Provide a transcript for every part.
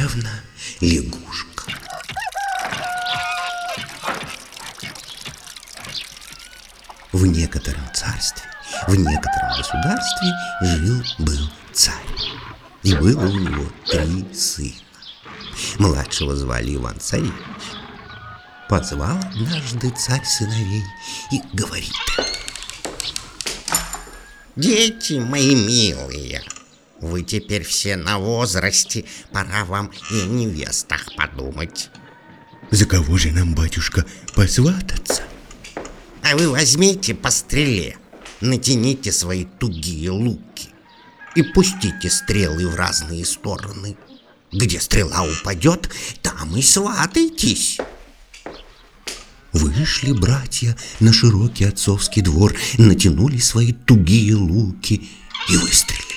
Царевна лягушка. В некотором царстве, в некотором государстве жил-был царь. И было у него три сына. Младшего звали Иван Царевич. Позвал однажды царь сыновей и говорит Дети мои милые, вы теперь все на возрасте, пора вам и о невестах подумать. За кого же нам, батюшка, посвататься? А вы возьмите по стреле, натяните свои тугие луки и пустите стрелы в разные стороны. Где стрела упадет, там и сватайтесь. Вышли братья на широкий отцовский двор, натянули свои тугие луки и выстрелили.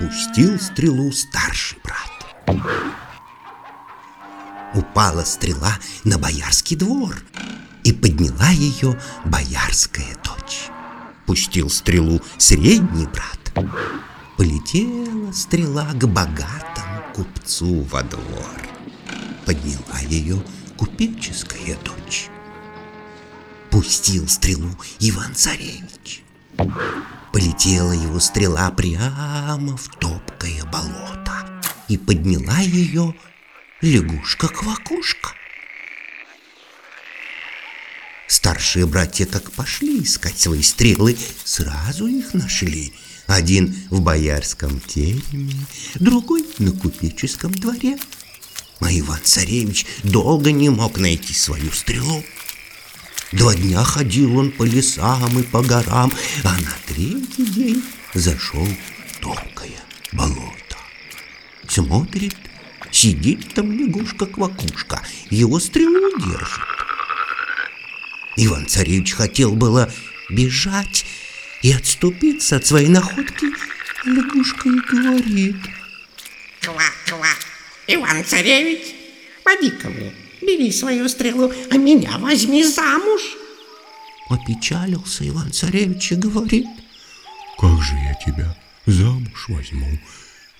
Пустил стрелу старший брат. Упала стрела на боярский двор, и подняла ее боярская дочь. Пустил стрелу средний брат. Полетела стрела к богатому купцу во двор. Подняла ее купеческая дочь. Пустил стрелу Иван-Царевич. Полетела его стрела прямо в топкое болото. И подняла ее лягушка-квакушка. Старшие братья как пошли искать свои стрелы, сразу их нашли. Один в боярском тереме, другой на купеческом дворе. А Иван-царевич долго не мог найти свою стрелу. Два дня ходил он по лесам и по горам, а на третий день зашел тонкое болото. Смотрит, сидит там лягушка-квакушка, его стрелу держит. Иван-царевич хотел было бежать и отступиться от своей находки, лягушка и говорит. Ква-ква, Иван-царевич, поди ко мне, бери свою стрелу, а меня возьми замуж. Опечалился Иван-царевич и говорит. Как же я тебя замуж возьму?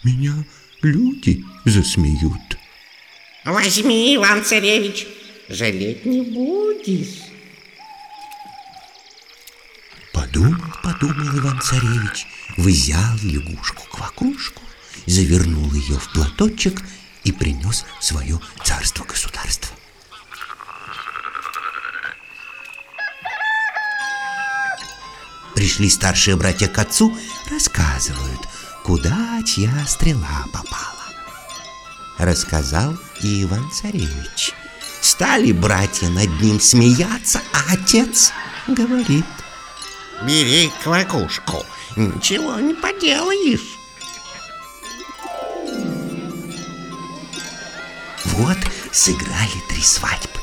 Меня люди засмеют. Возьми, Иван-царевич, жалеть не будешь. Подумал, подумал Иван-царевич, взял лягушку-квакушку, завернул ее в платочек и принес свое царство-государство. Пришли старшие братья к отцу, рассказывают, куда чья стрела попала. Рассказал и Иван-царевич. Стали братья над ним смеяться, а отец говорит. Бери квакушку, ничего не поделаешь. Вот сыграли три свадьбы.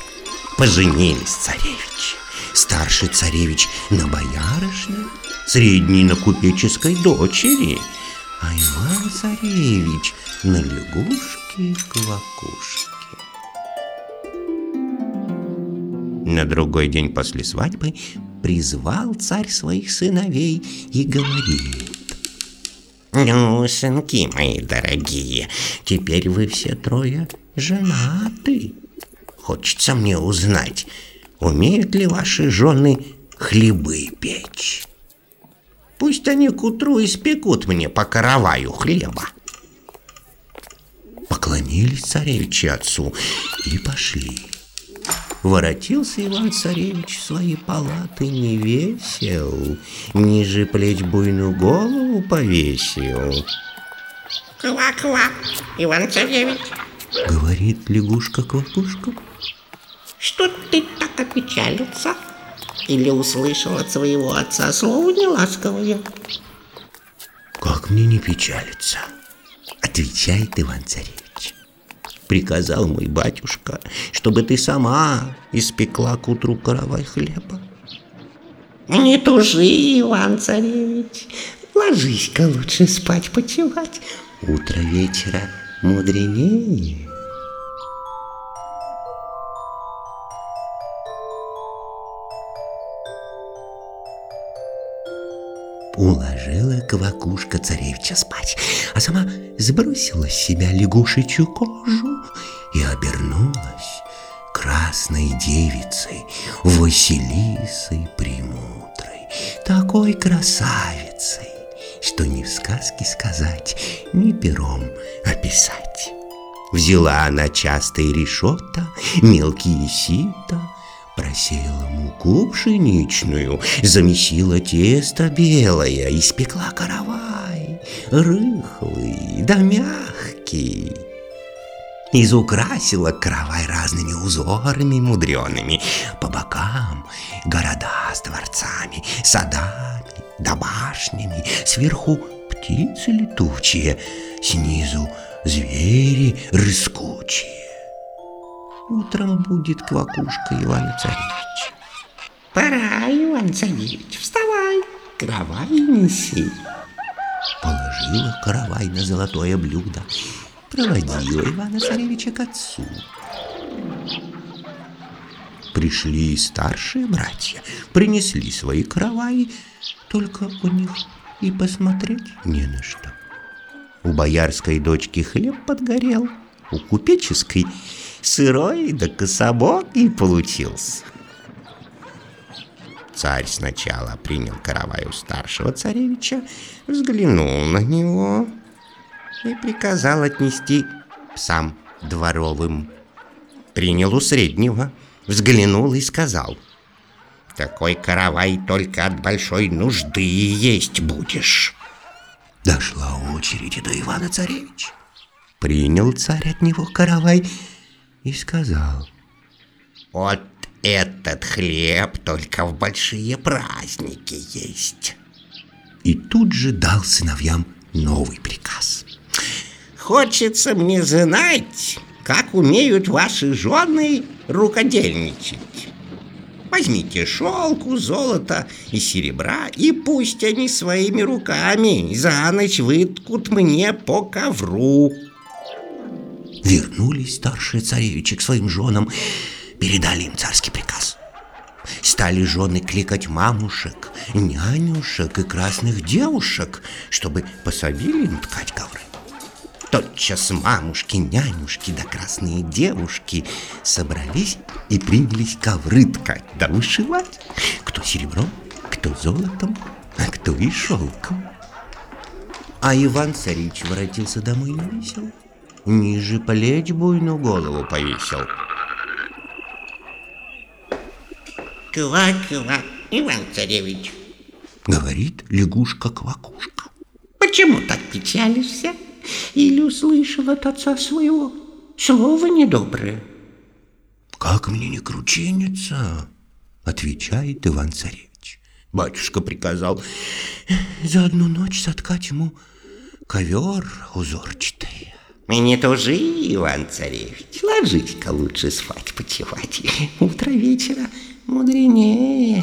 Поженились царевичи. Старший царевич на боярышне, средний на купеческой дочери, а Иван-царевич на лягушке и квакушке. На другой день после свадьбы призвал царь своих сыновей и говорит. Ну, сынки мои дорогие, теперь вы все трое женаты. Хочется мне узнать, умеют ли ваши жены хлебы печь? Пусть они к утру испекут мне по караваю хлеба. Поклонились царевичи отцу и пошли. Воротился Иван-царевич в свои палаты не весел, Ниже плеч буйную голову повесил. Ква-ква, Иван-царевич, Говорит лягушка-квакушка. Что ты так опечалился? Или услышал от своего отца слово неласковое? Как мне не печалиться? Отвечает Иван-царевич. Приказал мой батюшка, чтобы ты сама испекла к утру каравай хлеба. Не тужи, Иван-царевич, ложись-ка лучше спать почевать. Утро вечера мудренее. Уложила квакушка царевича спать, а сама сбросила с себя лягушечью кожу и обернулась красной девицей, Василисой Премудрой, такой красавицей, что ни в сказке сказать, ни пером описать. Взяла она частые решета, мелкие сито, Просеяла муку пшеничную, замесила тесто белое, Испекла каравай, рыхлый да мягкий. Изукрасила каравай разными узорами мудреными По бокам города с дворцами, садами да башнями Сверху птицы летучие, снизу звери рыскучие. Утром будет квакушка Ивана Царевича. Пора, Иван Царевич, вставай, каравай неси. Положила каравай на золотое блюдо, проводила Ивана Царевича к отцу. Пришли старшие братья, принесли свои караваи, только у них и посмотреть не на что. У боярской дочки хлеб подгорел, у купеческой сырой да кособок и получился. Царь сначала принял каравай у старшего царевича, взглянул на него и приказал отнести псам дворовым. Принял у среднего, взглянул и сказал, «Такой каравай только от большой нужды есть будешь». Дошла очередь до Ивана Царевича. Принял царь от него каравай и сказал, Вот этот хлеб только в большие праздники есть. И тут же дал сыновьям новый приказ. Хочется мне знать, как умеют ваши жены рукодельничать. Возьмите шелку, золото и серебра, и пусть они своими руками за ночь выткут мне по ковру. Вернулись старшие царевичи к своим женам, передали им царский приказ. Стали жены кликать мамушек, нянюшек и красных девушек, чтобы посадили им ткать ковры. Тотчас мамушки, нянюшки да красные девушки собрались и принялись ковры ткать да вышивать. Кто серебром, кто золотом, а кто и шелком. А Иван Царевич воротился домой не весел. Ниже плеч буйную голову повесил. Ква-ква, Иван Царевич, Говорит лягушка-квакушка. почему так печалишься? Или услышал от отца своего слово недоброе? Как мне не кручиниться? Отвечает Иван Царевич. Батюшка приказал за одну ночь соткать ему ковер узорчатый. Не тужи, Иван Царевич, ложись-ка лучше спать почевать. Утро вечера мудренее.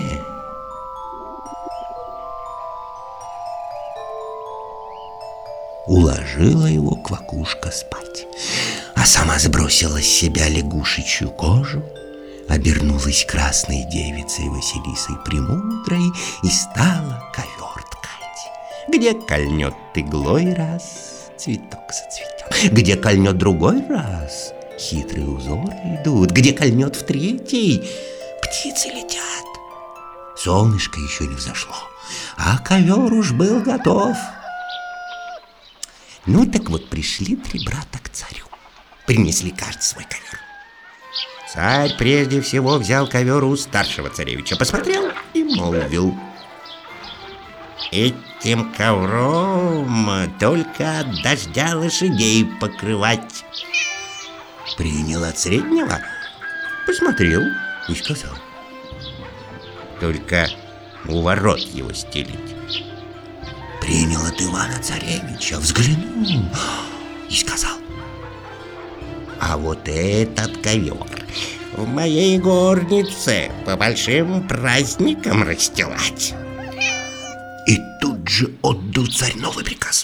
Уложила его квакушка спать, а сама сбросила с себя лягушечью кожу, обернулась красной девицей Василисой Премудрой и стала ковер ткать. Где кольнет иглой раз, цветок зацветет, где кольнет другой раз, хитрые узоры идут, где кольнет в третий, птицы летят. Солнышко еще не взошло, а ковер уж был готов. Ну так вот пришли три брата к царю. Принесли каждый свой ковер. Царь прежде всего взял ковер у старшего царевича, посмотрел и молвил. Этим ковром только от дождя лошадей покрывать. Принял от среднего, посмотрел и сказал. Только у ворот его стелить. Принял от Ивана Царевича, взглянул и сказал. А вот этот ковер в моей горнице по большим праздникам расстилать. Тут же отдал царь новый приказ.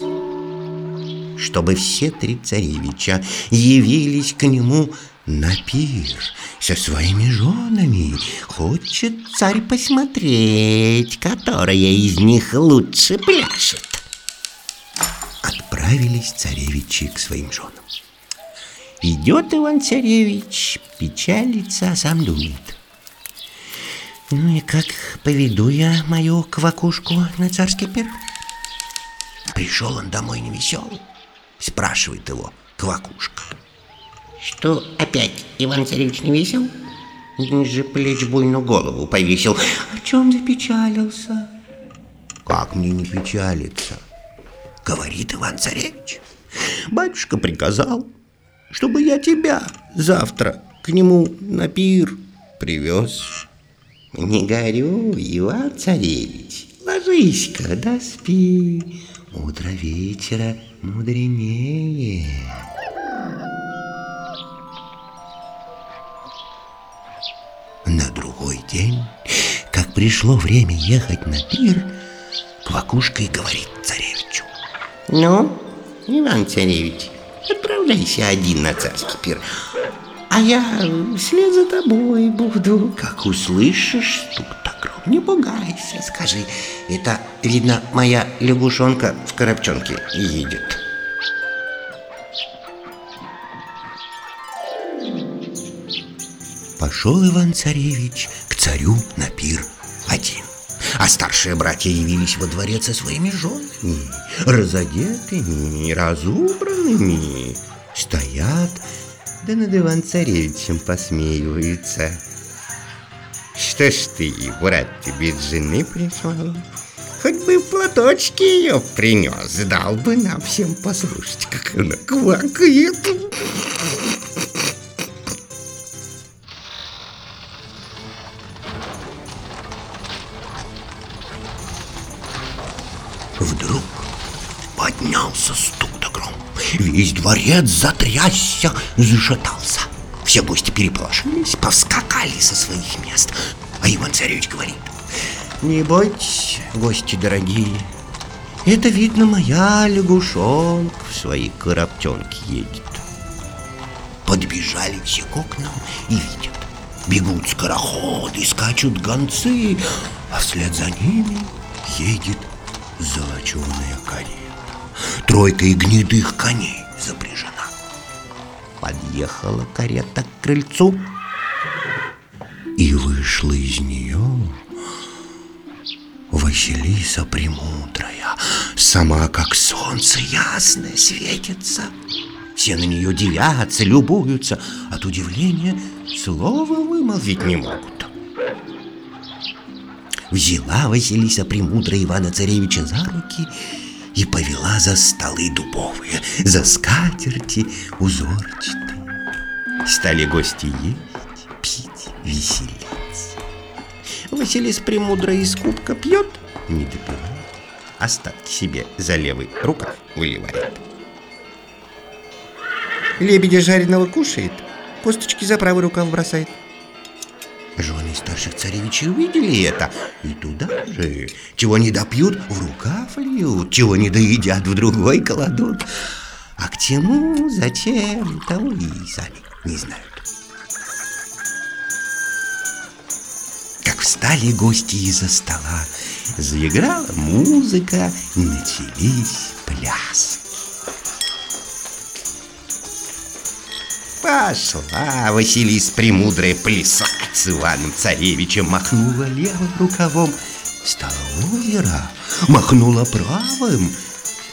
Чтобы все три царевича явились к нему на пир со своими женами. Хочет царь посмотреть, которая из них лучше пляшет. Отправились царевичи к своим женам. Идет Иван-царевич, печалится, а сам думает. Ну и как поведу я мою квакушку на царский пир? Пришел он домой невеселый, спрашивает его квакушка. Что опять, Иван-царевич не весел? Ниже плеч буйную голову повесил. О чем запечалился? Как мне не печалиться? Говорит Иван-царевич. Батюшка приказал, чтобы я тебя завтра к нему на пир привез. Не горю, Иван-царевич, ложись-ка, да спи. Утро вечера мудренее. На другой день, как пришло время ехать на пир, Квакушка и говорит царевичу. Ну, Иван-царевич, отправляйся один на царский пир, а я вслед за тобой буду. Как услышишь стук так не пугайся, скажи, это, видно, моя лягушонка в коробчонке едет. Пошел Иван-царевич к царю на пир один. А старшие братья явились во дворец со своими женами, разодетыми, разубранными. Стоят, да над Иван-царевичем посмеиваются. Что ж ты, брат, тебе жены прислал? Хоть бы платочки ее принес, дал бы нам всем послушать, как она квакает. Весь дворец затрясся, зашатался. Все гости переполошились, повскакали со своих мест. А Иван-царевич говорит, не бойтесь, гости дорогие, это, видно, моя лягушонка в своей коробтенке едет. Подбежали все к окнам и видят. Бегут скороходы, скачут гонцы, а вслед за ними едет золоченая карета. Тройкой гнедых коней запряжена. Подъехала карета к крыльцу, и вышла из нее Василиса Премудрая, сама как солнце ясное светится. Все на нее дивятся, любуются, от удивления слова вымолвить не могут. Взяла Василиса Премудрая Ивана Царевича за руки и повела за столы дубовые, за скатерти узорчатые. Стали гости есть, пить, веселиться. Василис Премудрая из кубка пьет, не допивает, остатки себе за левый рукав выливает. Лебедя жареного кушает, косточки за правый рукав бросает. Жены старших царевичей увидели это и туда же. Чего не допьют, в рукав льют, чего не доедят, в другой кладут. А к чему, зачем, того и сами не знают. Как встали гости из-за стола, заиграла музыка, начались пляски. Пошла Василис Премудрая плясать с Иваном Царевичем, махнула левым рукавом, стало озеро, махнула правым,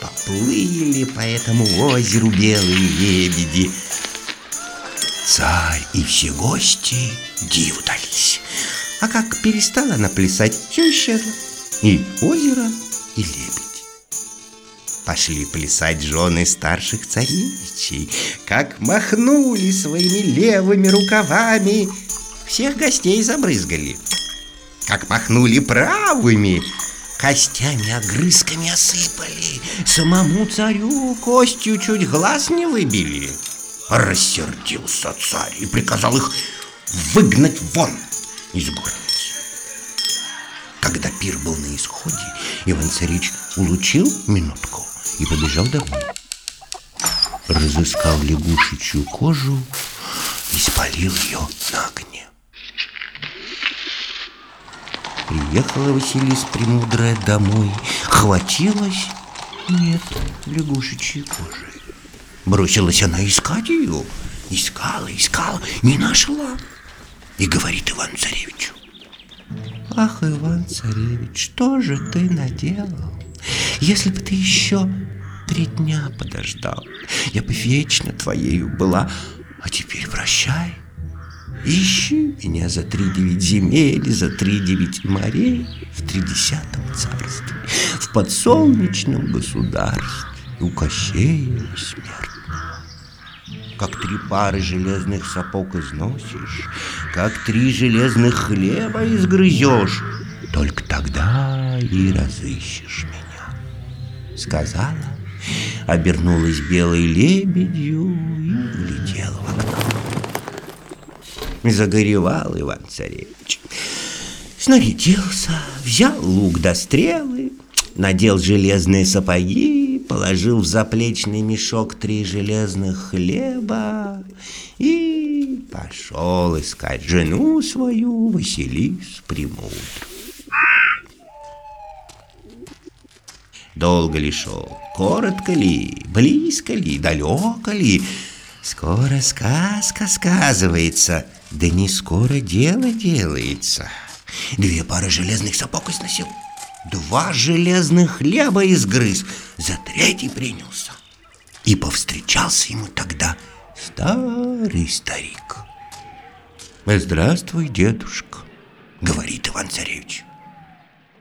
поплыли по этому озеру белые лебеди. Царь и все гости диву дались. А как перестала она плясать, все исчезло. И озеро, и лебедь. Пошли плясать жены старших царевичей, как махнули своими левыми рукавами, всех гостей забрызгали. Как махнули правыми, костями огрызками осыпали, самому царю костью чуть глаз не выбили. Рассердился царь и приказал их выгнать вон из города. Когда пир был на исходе, Иван-царич улучил минутку и побежал домой. Разыскал лягушечью кожу, и спалил ее на огне. Приехала Василиса Премудрая домой, хватилась, нет, лягушечьей кожи. Бросилась она искать ее, искала, искала, не нашла. И говорит Иван Царевичу, Ах, Иван Царевич, что же ты наделал? Если бы ты еще три дня подождал, я бы вечно твоею была, а теперь прощай. Ищи меня за три девять земель, за три девять морей, в тридесятом царстве, в подсолнечном государстве, у Кощея смерть как три пары железных сапог износишь, как три железных хлеба изгрызешь, только тогда и разыщешь меня. Сказала, обернулась белой лебедью и влетела в окно. Загоревал Иван-царевич. Снарядился, взял лук до стрелы, надел железные сапоги положил в заплечный мешок три железных хлеба и пошел искать жену свою Василису Премудрую. Долго ли шел, коротко ли, близко ли, далеко ли, скоро сказка сказывается, да не скоро дело делается. Две пары железных сапог износил, Два железных хлеба изгрыз, за третий принялся. И повстречался ему тогда старый старик. «Здравствуй, дедушка», — говорит Иван-царевич.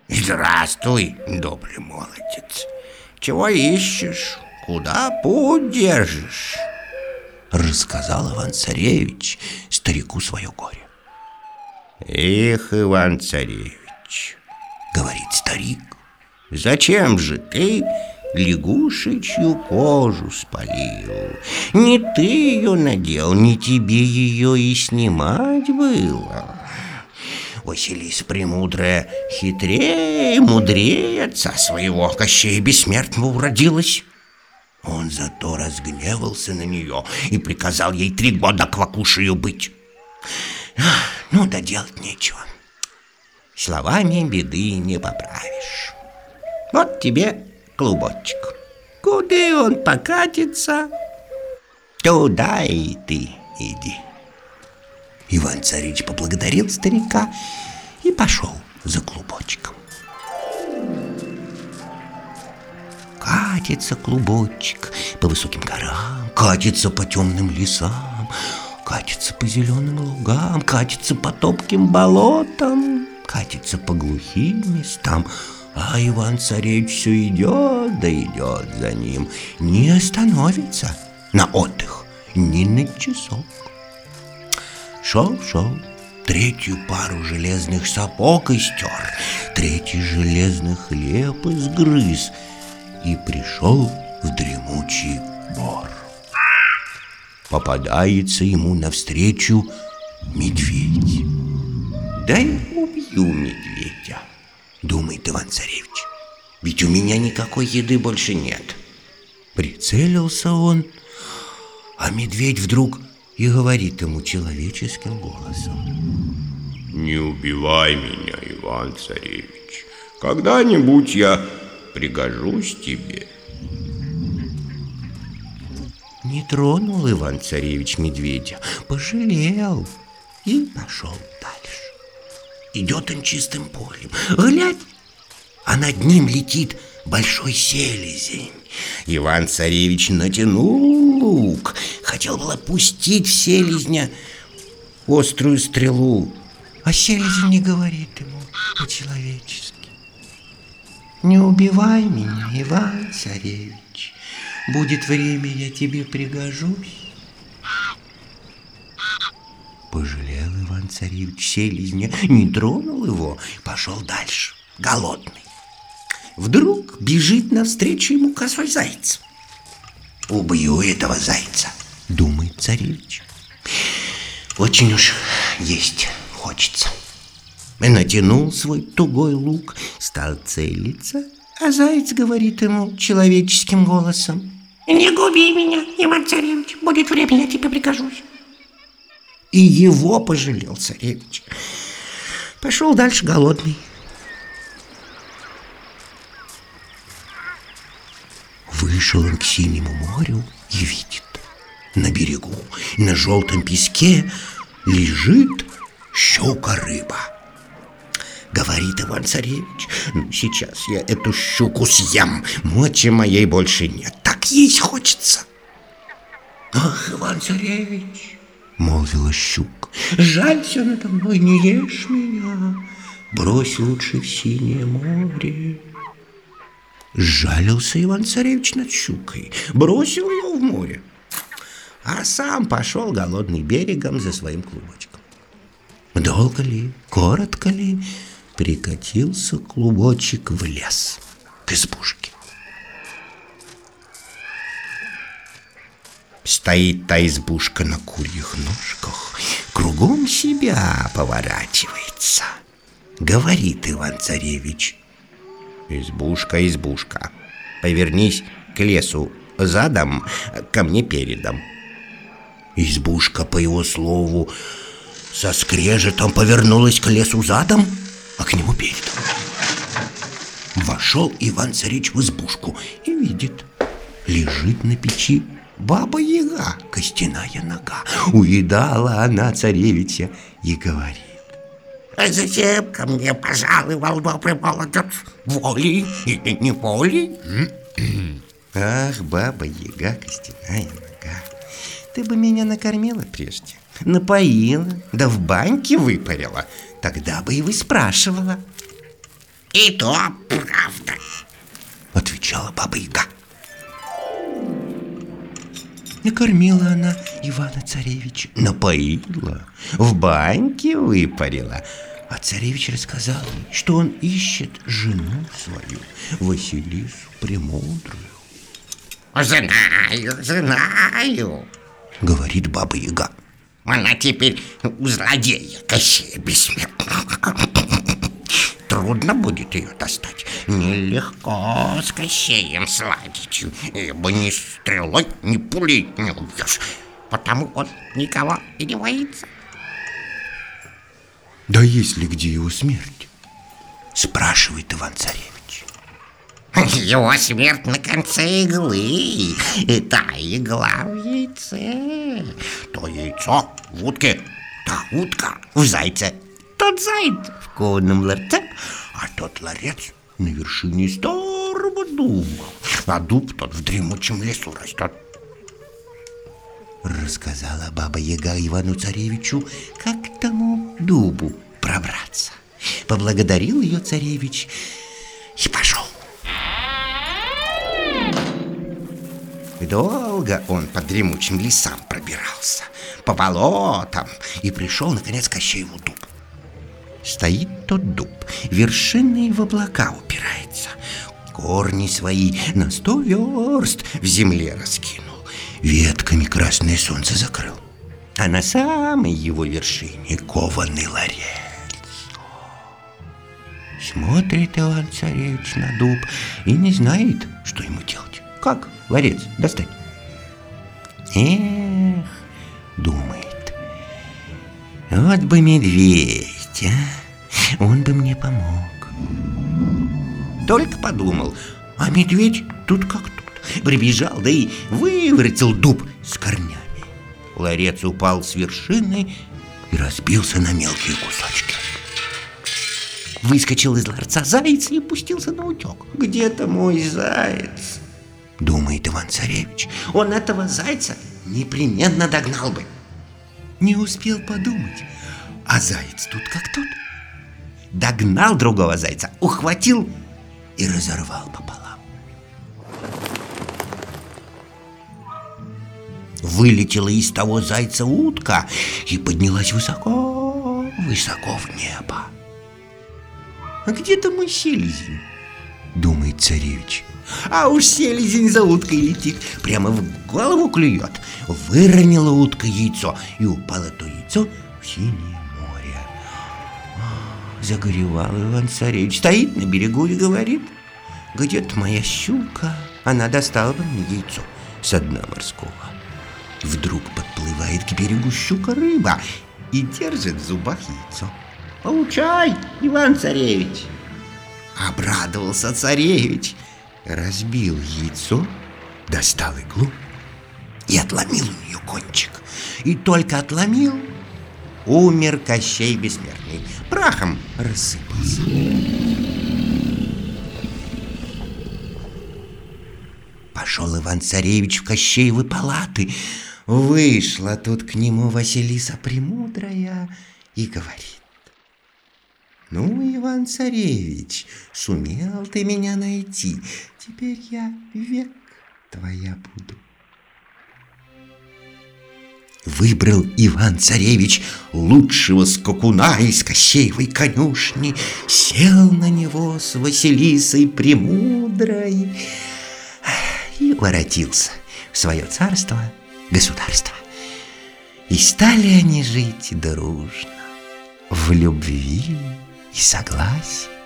«Здравствуй, добрый молодец. Чего ищешь? Куда путь держишь?» Рассказал Иван-царевич старику свое горе. «Эх, Иван-царевич, говорит старик. Зачем же ты лягушечью кожу спалил? Не ты ее надел, не тебе ее и снимать было. Василиса Премудрая хитрее, мудрее отца своего Кощея Бессмертного уродилась. Он зато разгневался на нее и приказал ей три года квакушею быть. Ну да делать нечего. Словами беды не поправишь. Вот тебе клубочек. Куда он покатится, туда и ты иди. Иван-царевич поблагодарил старика и пошел за клубочком. Катится клубочек по высоким горам, катится по темным лесам, катится по зеленым лугам, катится по топким болотам катится по глухим местам, а Иван-царевич все идет да идет за ним, не остановится на отдых ни на часок. Шел, шел, третью пару железных сапог истер, третий железный хлеб изгрыз и пришел в дремучий бор. Попадается ему навстречу медведь. Дай убью медведя, думает Иван-царевич. Ведь у меня никакой еды больше нет. Прицелился он, а медведь вдруг и говорит ему человеческим голосом. Не убивай меня, Иван-царевич. Когда-нибудь я пригожусь тебе. Не тронул Иван-царевич медведя, пожалел и пошел дальше. Идет он чистым полем. Глядь, а над ним летит большой селезень. Иван-царевич натянул лук, хотел было пустить в селезня острую стрелу, а селезень не говорит ему по-человечески. Не убивай меня, Иван-царевич, будет время, я тебе пригожусь. Пожалел Иван-царевич селезня, не тронул его, пошел дальше, голодный. Вдруг бежит навстречу ему косой заяц. «Убью этого зайца», — думает царевич. «Очень уж есть хочется». И натянул свой тугой лук, стал целиться, а заяц говорит ему человеческим голосом. «Не губи меня, Иван-царевич, будет время, я тебе прикажусь». И его пожалел царевич. Пошел дальше голодный. Вышел он к синему морю и видит. На берегу, на желтом песке лежит щука-рыба. Говорит Иван-царевич, ну сейчас я эту щуку съем, мочи моей больше нет, так есть хочется. Ах, Иван-царевич, молвила щука, жалься надо мной, не ешь меня, брось лучше в синее море. Жалился Иван-царевич над щукой, бросил ее в море, а сам пошел голодный берегом за своим клубочком. Долго ли, коротко ли, прикатился клубочек в лес к избушке. Стоит та избушка на курьих ножках, кругом себя поворачивается. Говорит Иван-царевич. Избушка, избушка, повернись к лесу задом, ко мне передом. Избушка, по его слову, со скрежетом повернулась к лесу задом, а к нему передом. Вошел Иван-царевич в избушку и видит, лежит на печи Баба-яга, костяная нога. Уедала она царевича и говорит. А зачем ко мне пожаловал добрый молодец? Волей или не волей? Ах, баба-яга, костяная нога, ты бы меня накормила прежде, напоила, да в баньке выпарила, тогда бы и вы спрашивала. И то правда. Отвечала баба-яга. Накормила она Ивана-царевича, напоила, в баньке выпарила. А царевич рассказал ей, что он ищет жену свою, Василису Премудрую. Знаю, знаю. Говорит баба-яга. Она теперь у злодея Кощея бессмертного. Трудно будет ее достать. Нелегко с Кощеем сладить. Ибо ни стрелой, ни пулей не убьешь. Потому он никого и не боится. Да есть ли где его смерть? Спрашивает Иван-царевич. Его смерть на конце иглы. И та игла в яйце. То яйцо в утке, та утка в зайце. Тот заяц в кованном ларце, а тот ларец на вершине старого дуба. А дуб тот в дремучем лесу растет. Рассказала баба-яга Ивану-царевичу, как к тому дубу пробраться. Поблагодарил ее царевич и пошел. Долго он по дремучим лесам пробирался, по болотам, и пришел, наконец, к Кощееву дуб. Стоит тот дуб, вершиной в облака упирается, корни свои на сто верст в земле раскинул, ветками красное солнце закрыл, а на самой его вершине кованый ларец. Смотрит Иван-царевич на дуб и не знает, что ему делать. Как ларец достать? Эх, думает, вот бы медведь, а? Он бы мне помог. Только подумал, а медведь тут как. Прибежал, да и выворотил дуб с корнями. Ларец упал с вершины и разбился на мелкие кусочки. Выскочил из ларца заяц и пустился на утек. Где-то мой заяц, думает Иван-царевич. Он этого зайца непременно догнал бы. Не успел подумать, а заяц тут как тут. Догнал другого зайца, ухватил и разорвал пополам. Вылетела из того зайца утка и поднялась высоко, высоко в небо. А где-то мой селезень, думает царевич. А уж селезень за уткой летит, прямо в голову клюет. Выронила утка яйцо, и упало то яйцо в синее море. Загоревал Иван-царевич, стоит на берегу и говорит, где-то моя щука, она достала бы мне яйцо со дна морского. Вдруг подплывает к берегу щука-рыба и держит в зубах яйцо. Получай, Иван-царевич. Обрадовался царевич, разбил яйцо, достал иглу и отломил у нее кончик. И только отломил, умер Кощей Бессмертный, прахом рассыпался. Пошел Иван-царевич в Кощеевы палаты. Вышла тут к нему Василиса Премудрая и говорит. Ну, Иван-царевич, сумел ты меня найти, теперь я век твоя буду. Выбрал Иван-царевич лучшего скакуна из Кощеевой конюшни, сел на него с Василисой Премудрой и воротился в свое царство, государство. И стали они жить дружно, в любви и согласии.